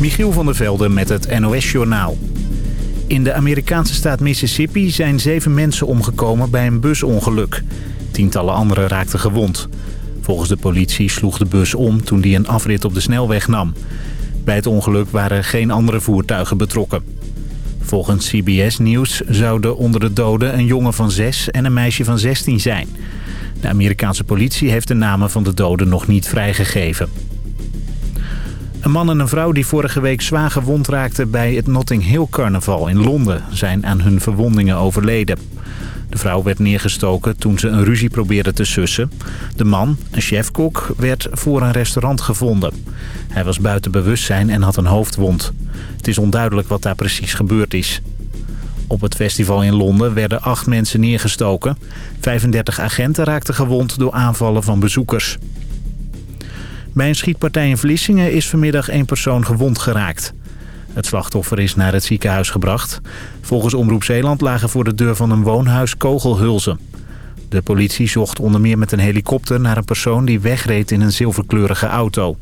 Michiel van der Velde met het NOS-journaal. In de Amerikaanse staat Mississippi zijn zeven mensen omgekomen bij een busongeluk. Tientallen anderen raakten gewond. Volgens de politie sloeg de bus om toen die een afrit op de snelweg nam. Bij het ongeluk waren geen andere voertuigen betrokken. Volgens CBS Nieuws zouden onder de doden een jongen van 6 en een meisje van 16 zijn. De Amerikaanse politie heeft de namen van de doden nog niet vrijgegeven. Een man en een vrouw die vorige week zwaar gewond raakten bij het Notting Hill Carnaval in Londen... zijn aan hun verwondingen overleden. De vrouw werd neergestoken toen ze een ruzie probeerde te sussen. De man, een chefkok, werd voor een restaurant gevonden. Hij was buiten bewustzijn en had een hoofdwond. Het is onduidelijk wat daar precies gebeurd is. Op het festival in Londen werden acht mensen neergestoken. 35 agenten raakten gewond door aanvallen van bezoekers. Bij een schietpartij in Vlissingen is vanmiddag één persoon gewond geraakt. Het slachtoffer is naar het ziekenhuis gebracht. Volgens Omroep Zeeland lagen voor de deur van een woonhuis kogelhulzen. De politie zocht onder meer met een helikopter naar een persoon die wegreed in een zilverkleurige auto.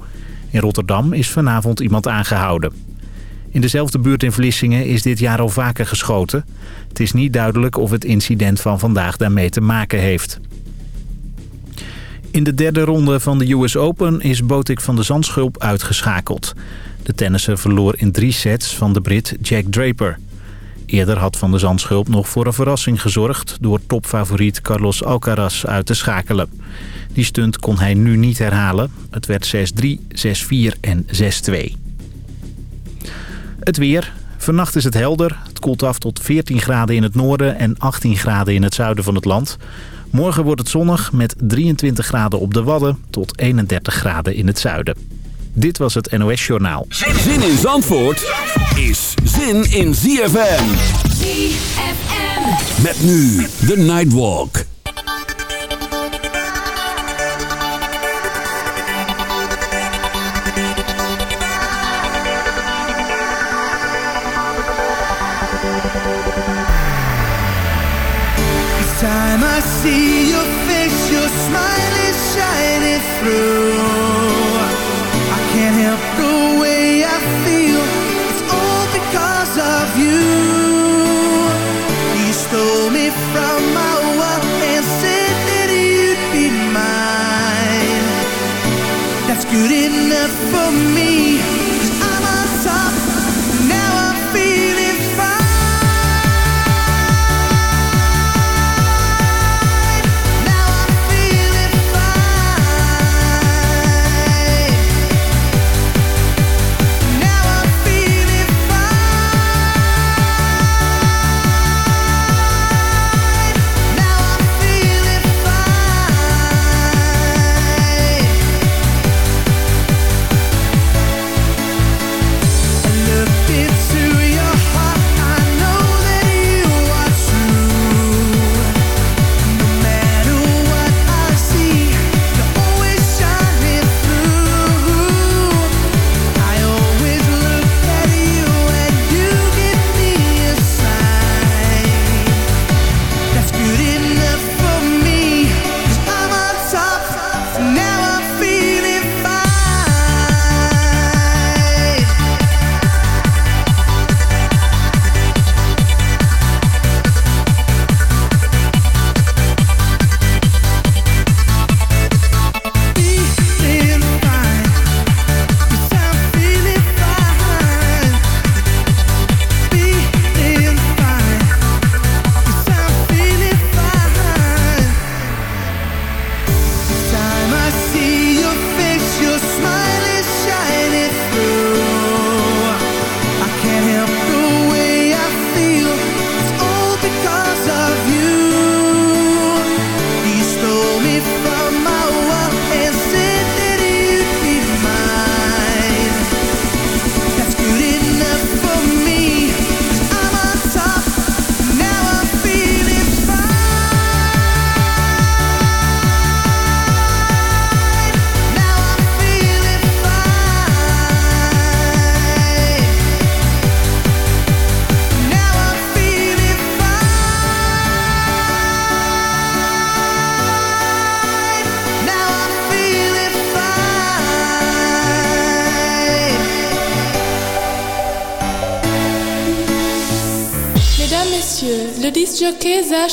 In Rotterdam is vanavond iemand aangehouden. In dezelfde buurt in Vlissingen is dit jaar al vaker geschoten. Het is niet duidelijk of het incident van vandaag daarmee te maken heeft. In de derde ronde van de US Open is Botik van de Zandschulp uitgeschakeld. De tennisser verloor in drie sets van de Brit Jack Draper. Eerder had Van de Zandschulp nog voor een verrassing gezorgd... door topfavoriet Carlos Alcaraz uit te schakelen. Die stunt kon hij nu niet herhalen. Het werd 6-3, 6-4 en 6-2. Het weer. Vannacht is het helder. Het koelt af tot 14 graden in het noorden en 18 graden in het zuiden van het land. Morgen wordt het zonnig met 23 graden op de Wadden tot 31 graden in het zuiden. Dit was het NOS Journaal. Zin in Zandvoort is zin in ZFM. ZFM. Met nu de Nightwalk. Through.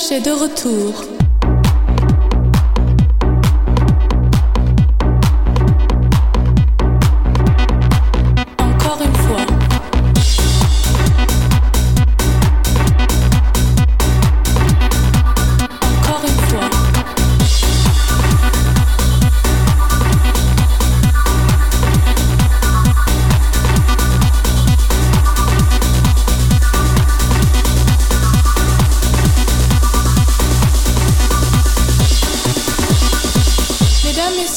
Cachet de retour.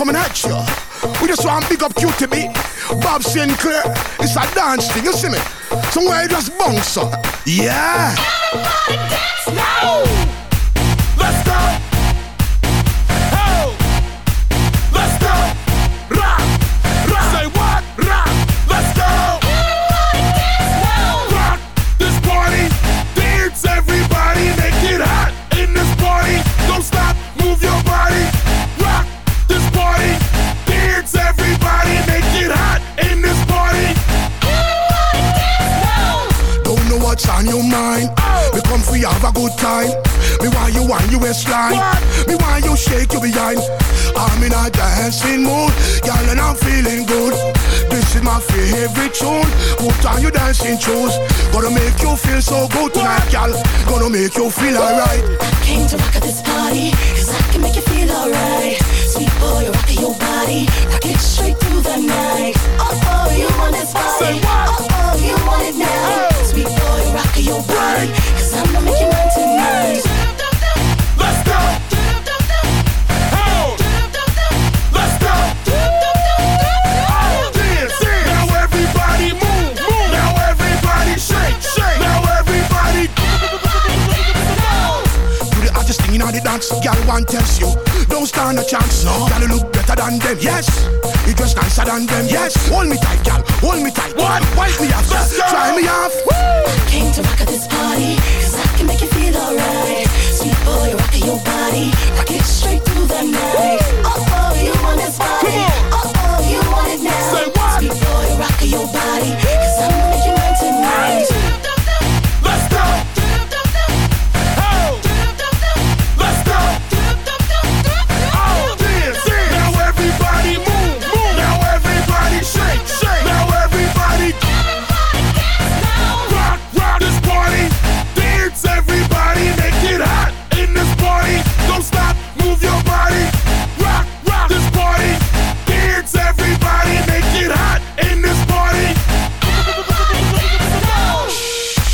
Jockey Zach est de retour. Sinclair. It's a dance thing, you see me? Somewhere you just bounce up. Yeah. Everybody dance now. Waistline. Me why you want you waistline. Me why you shake your behind. I'm in a dancing mood, girl, and I'm feeling good. This is my favorite tune. Put on your dancing shoes. Gonna make you feel so good tonight, girl. Gonna make you feel alright. I came to rock at this party, cause I can make you feel alright. Sweet boy, rocking your body. Rock it straight through the night. Oh, oh, you want this body. Oh, oh, you want it now. Rocking your body. Cause I'm gonna make you mine tonight. Dance. Girl want tells you, don't stand a chance. No, girl you look better than them. Yes, you dress nicer than them. Yes, hold me tight, girl, hold me tight. What? Wipe me off, yes. try me off. Woo! Came to rock at this party, cause I can make you feel alright. Sweet boy, rock your body, rock it straight through the night. Oh oh, you want this body? Oh oh, you want it now? Say what? Sweet boy, rock your body, cause I'm making mine tonight.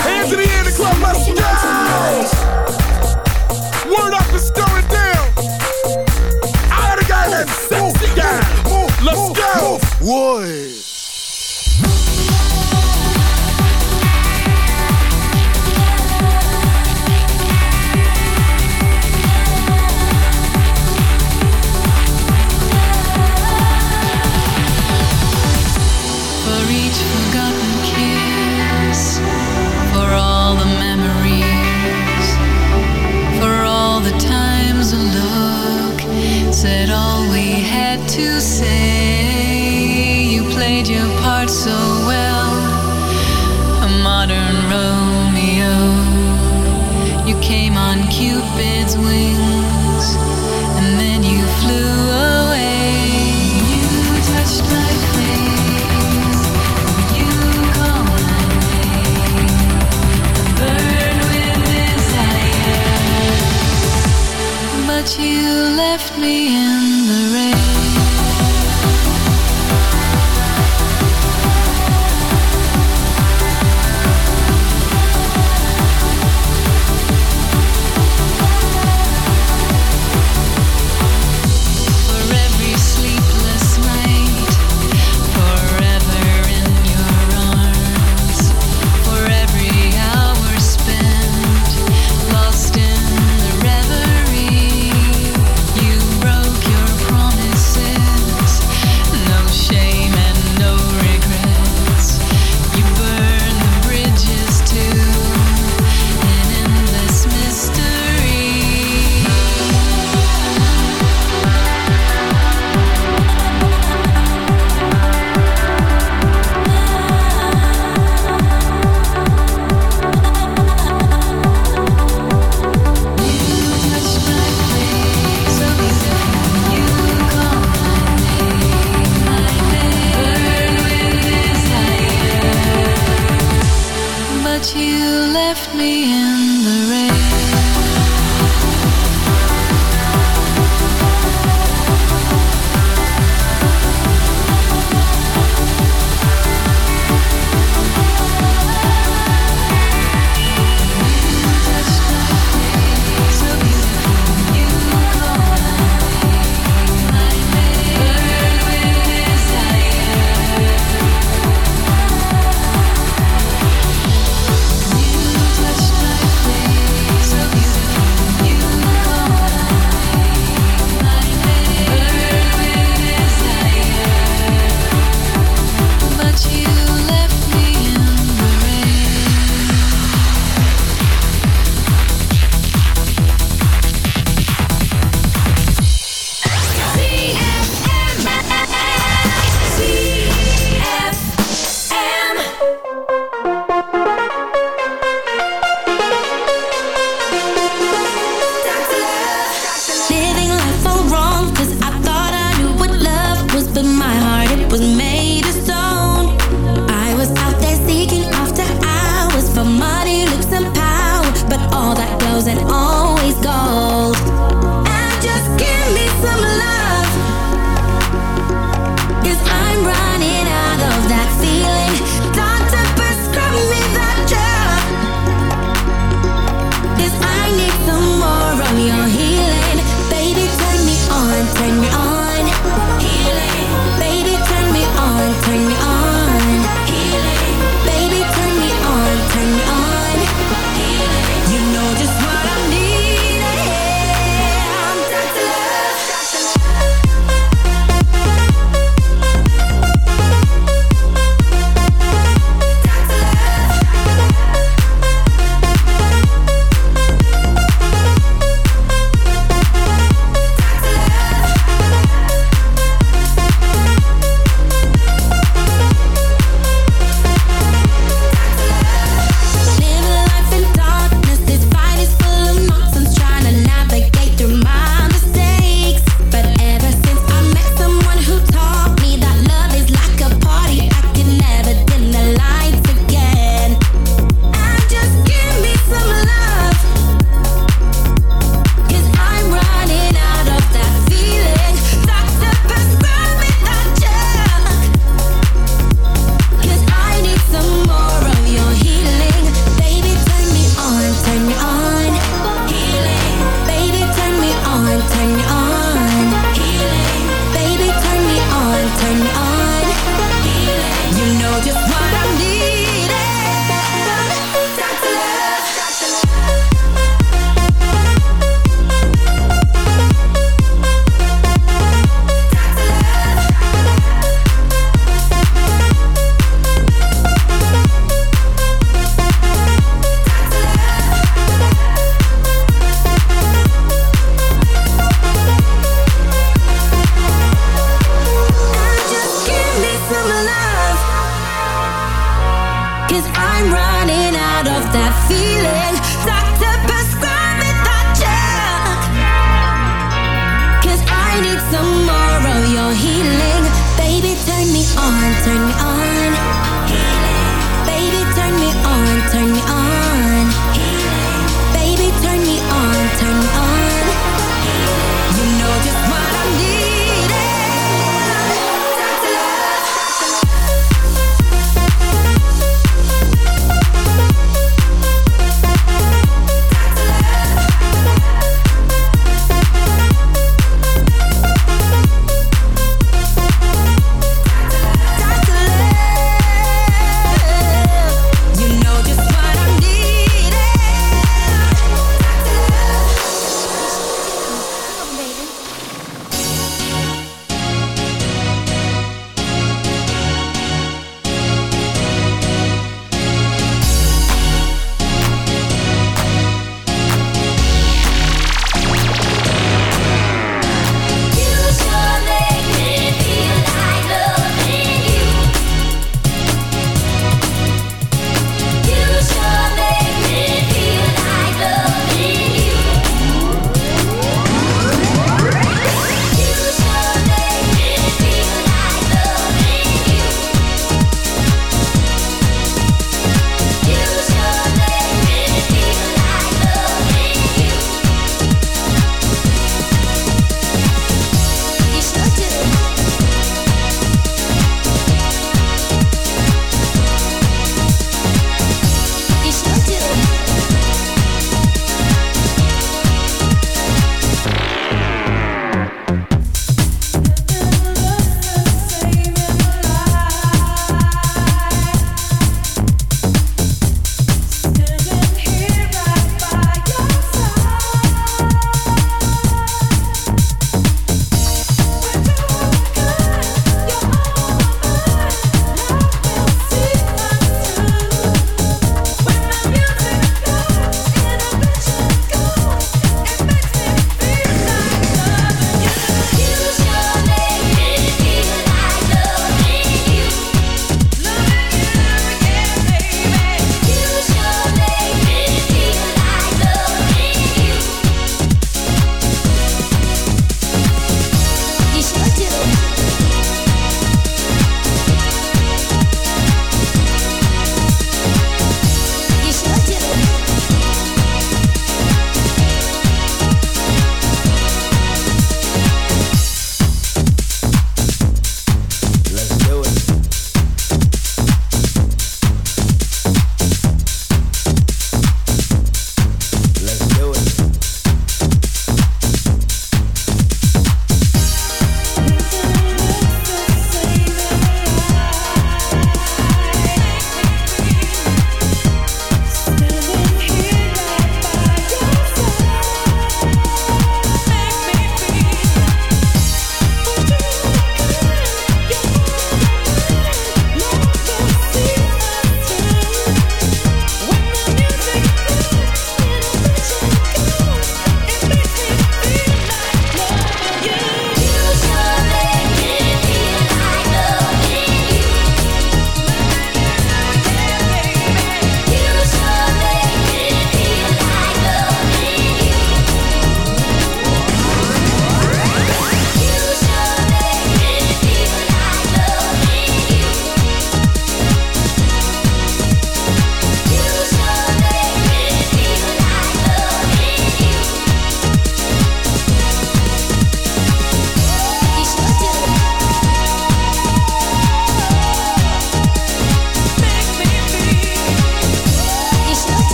Hands in the air the club, let's making. Word up is going down. All the guys that sexy guy. Let's go. Boy. You left me in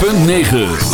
106.9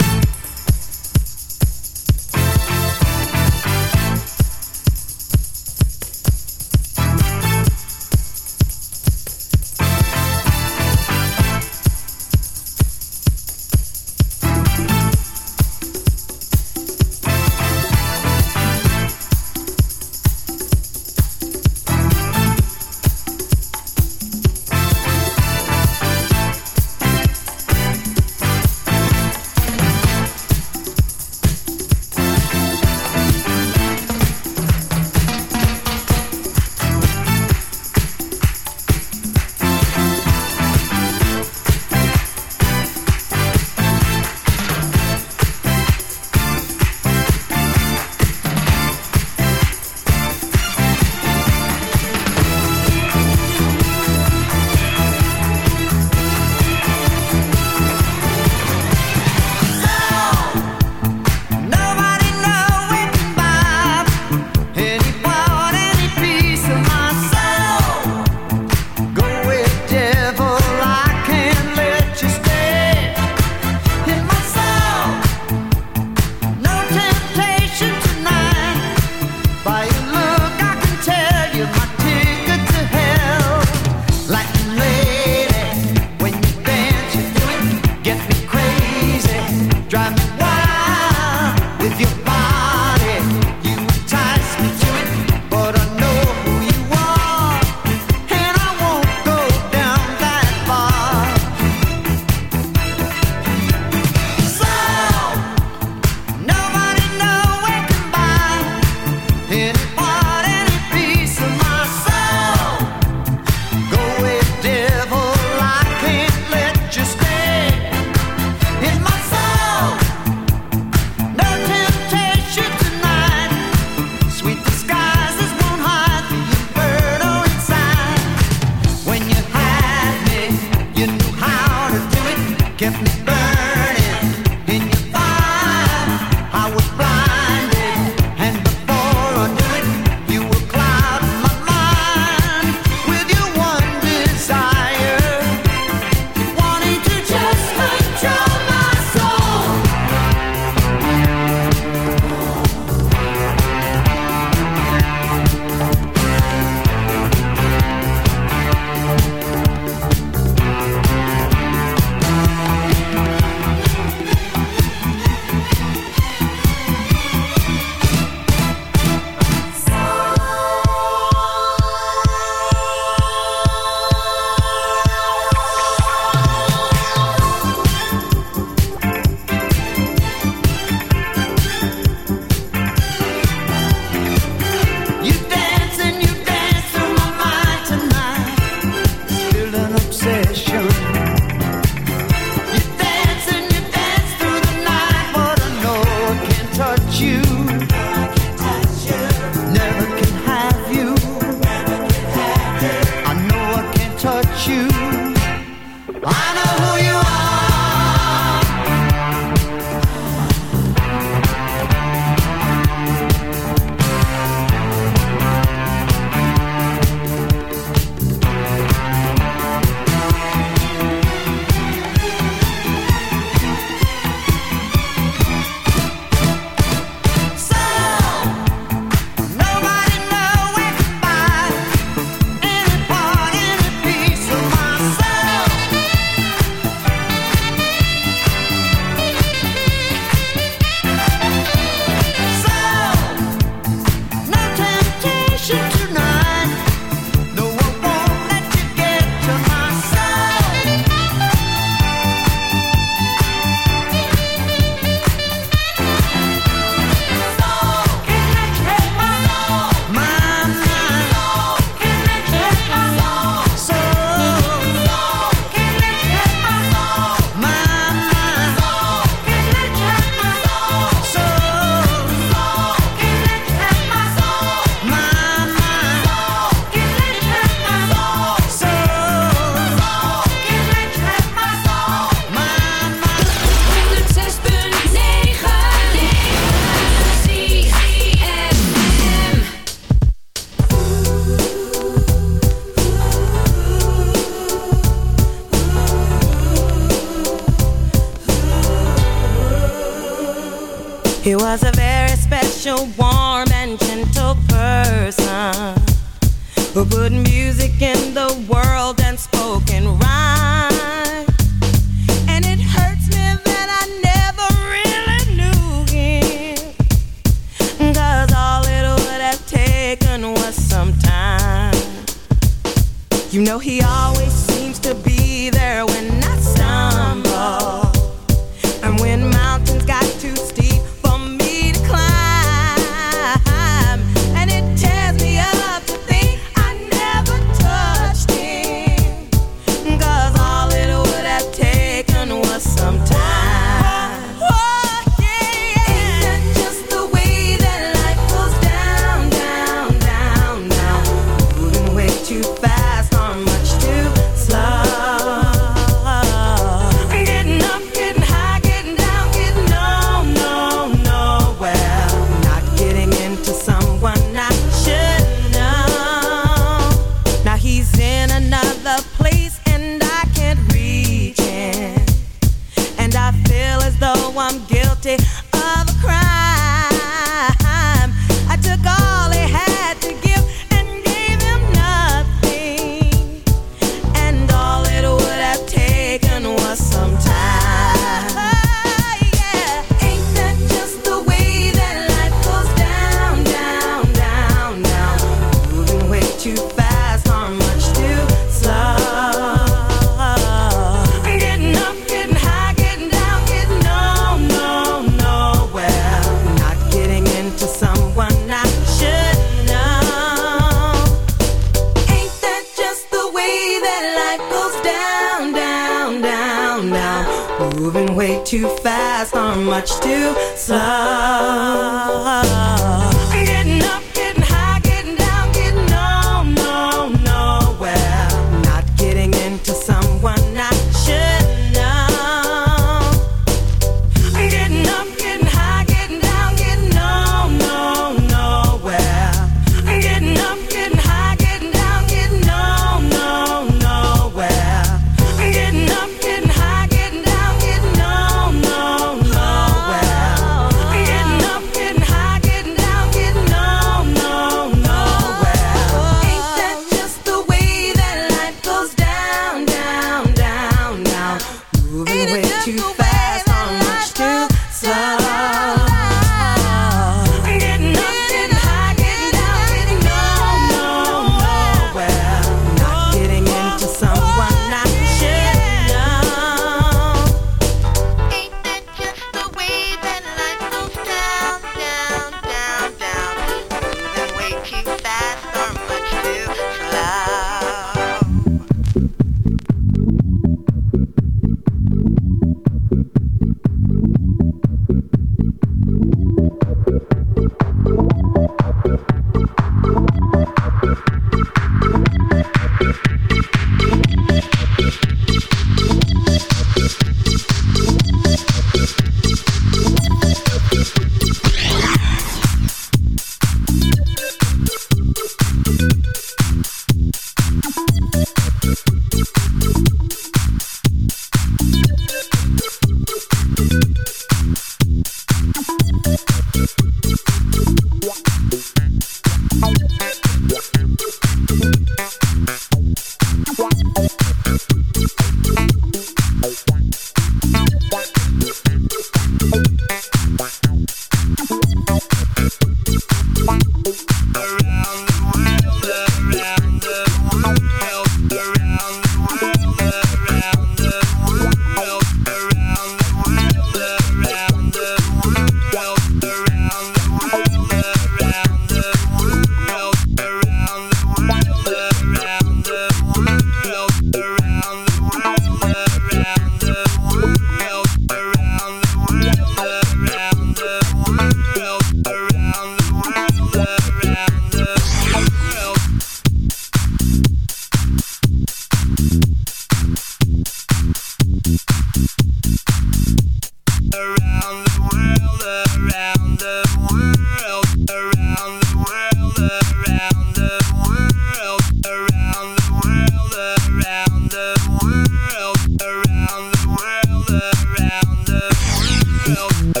world.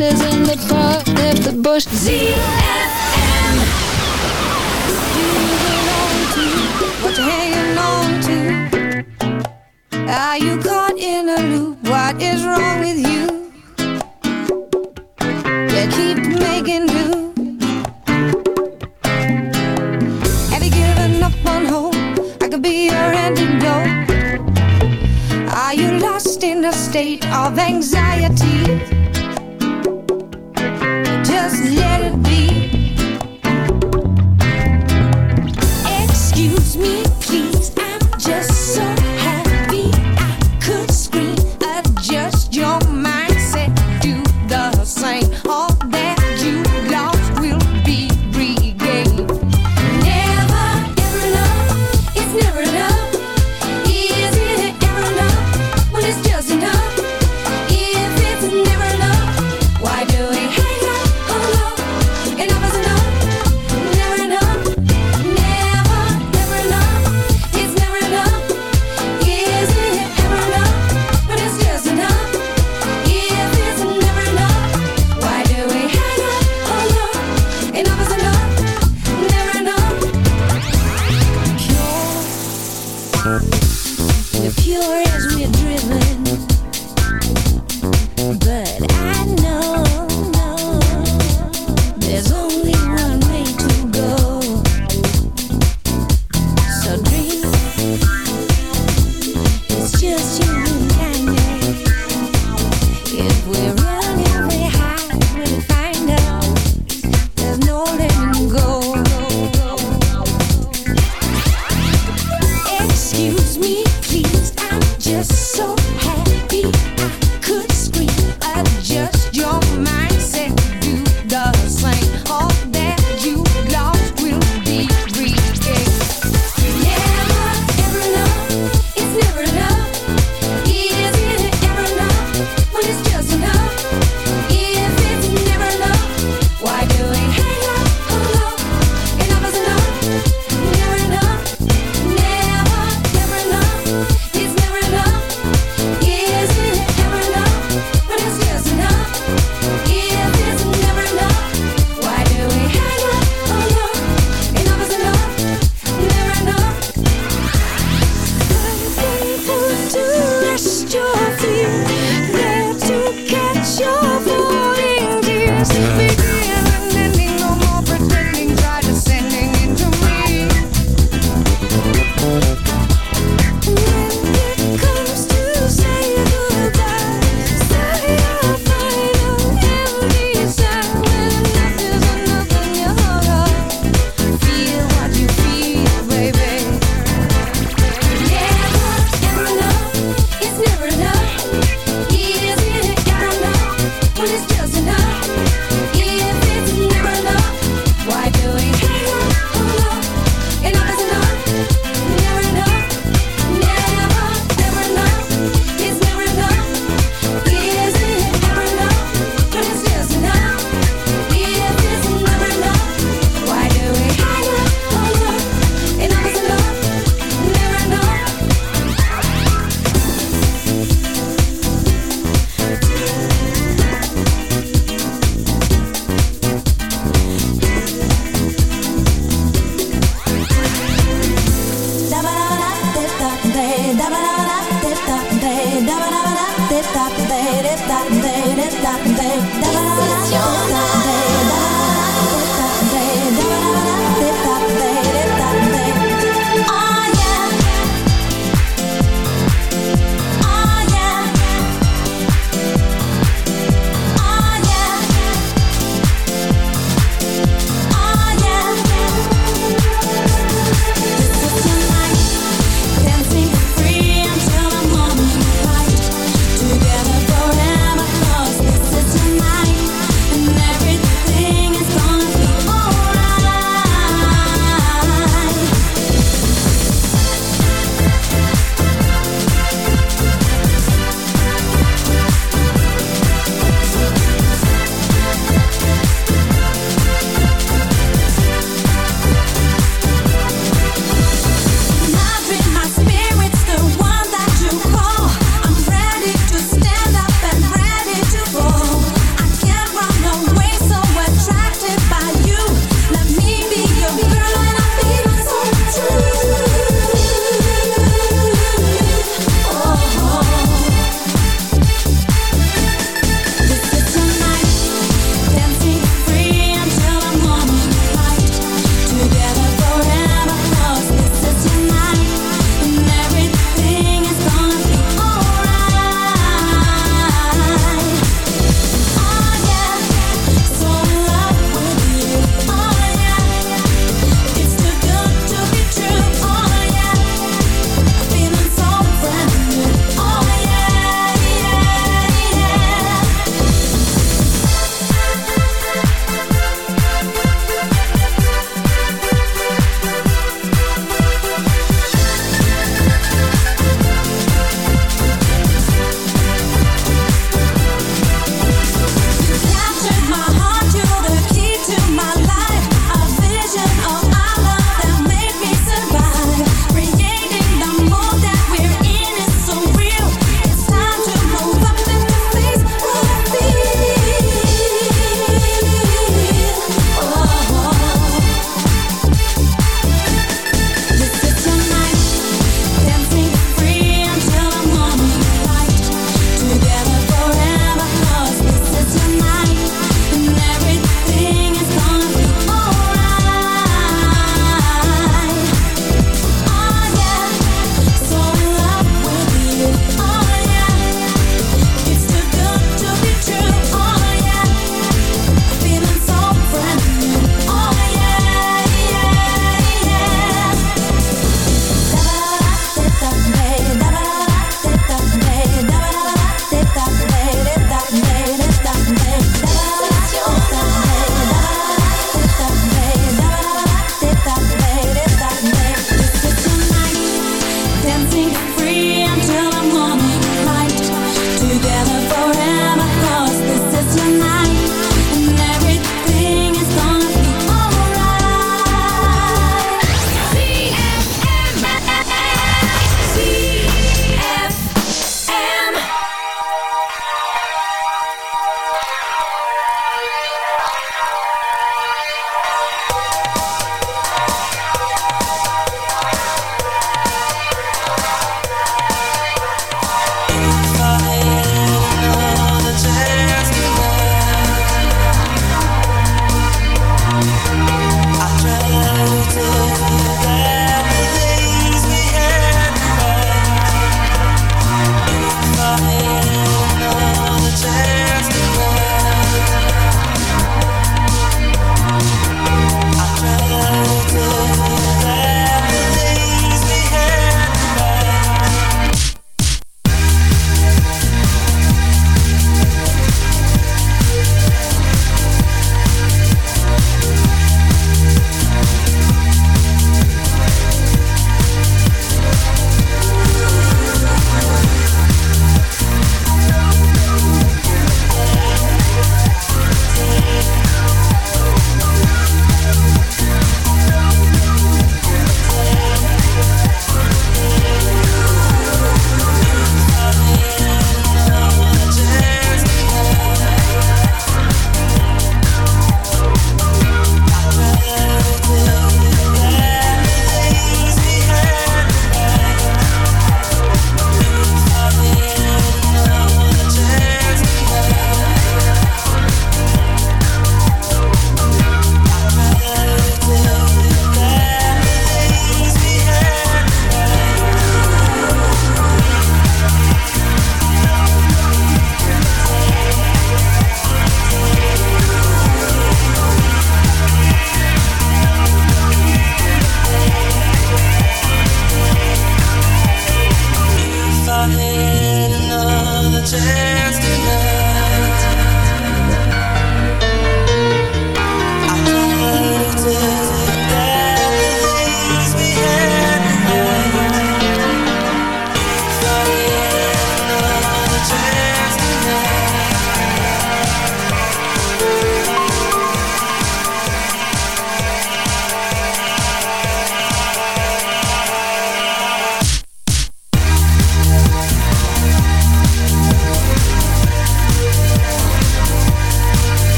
in the park, left the bush. ZFM. What you hanging on to? Are you caught in a loop? What is wrong with you? You keep making do. state of anxiety just let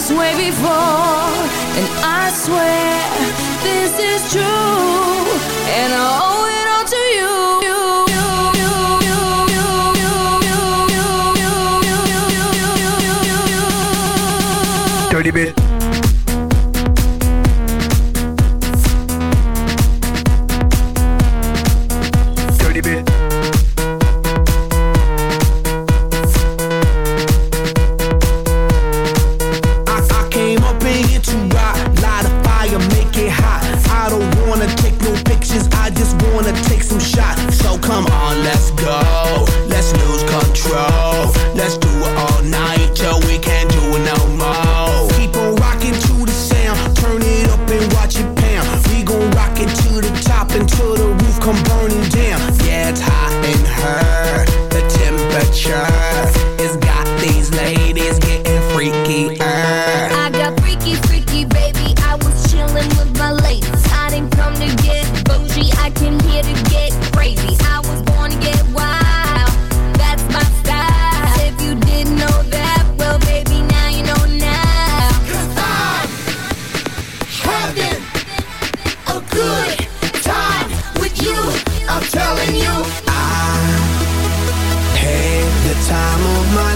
this way before, and I swear this is true, and I always.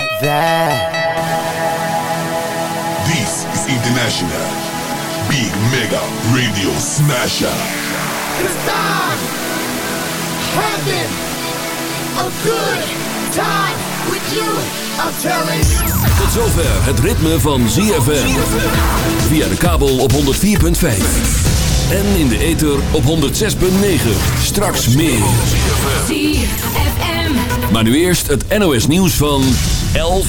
like. This is International Big Mega Radio Smasher. It's time having a good time with you. I'm telling you. Tot zover het ritme van ZFM. Via de kabel op 104.5. En in de ether op 106.9. Straks meer. Maar nu eerst het NOS nieuws van... 11.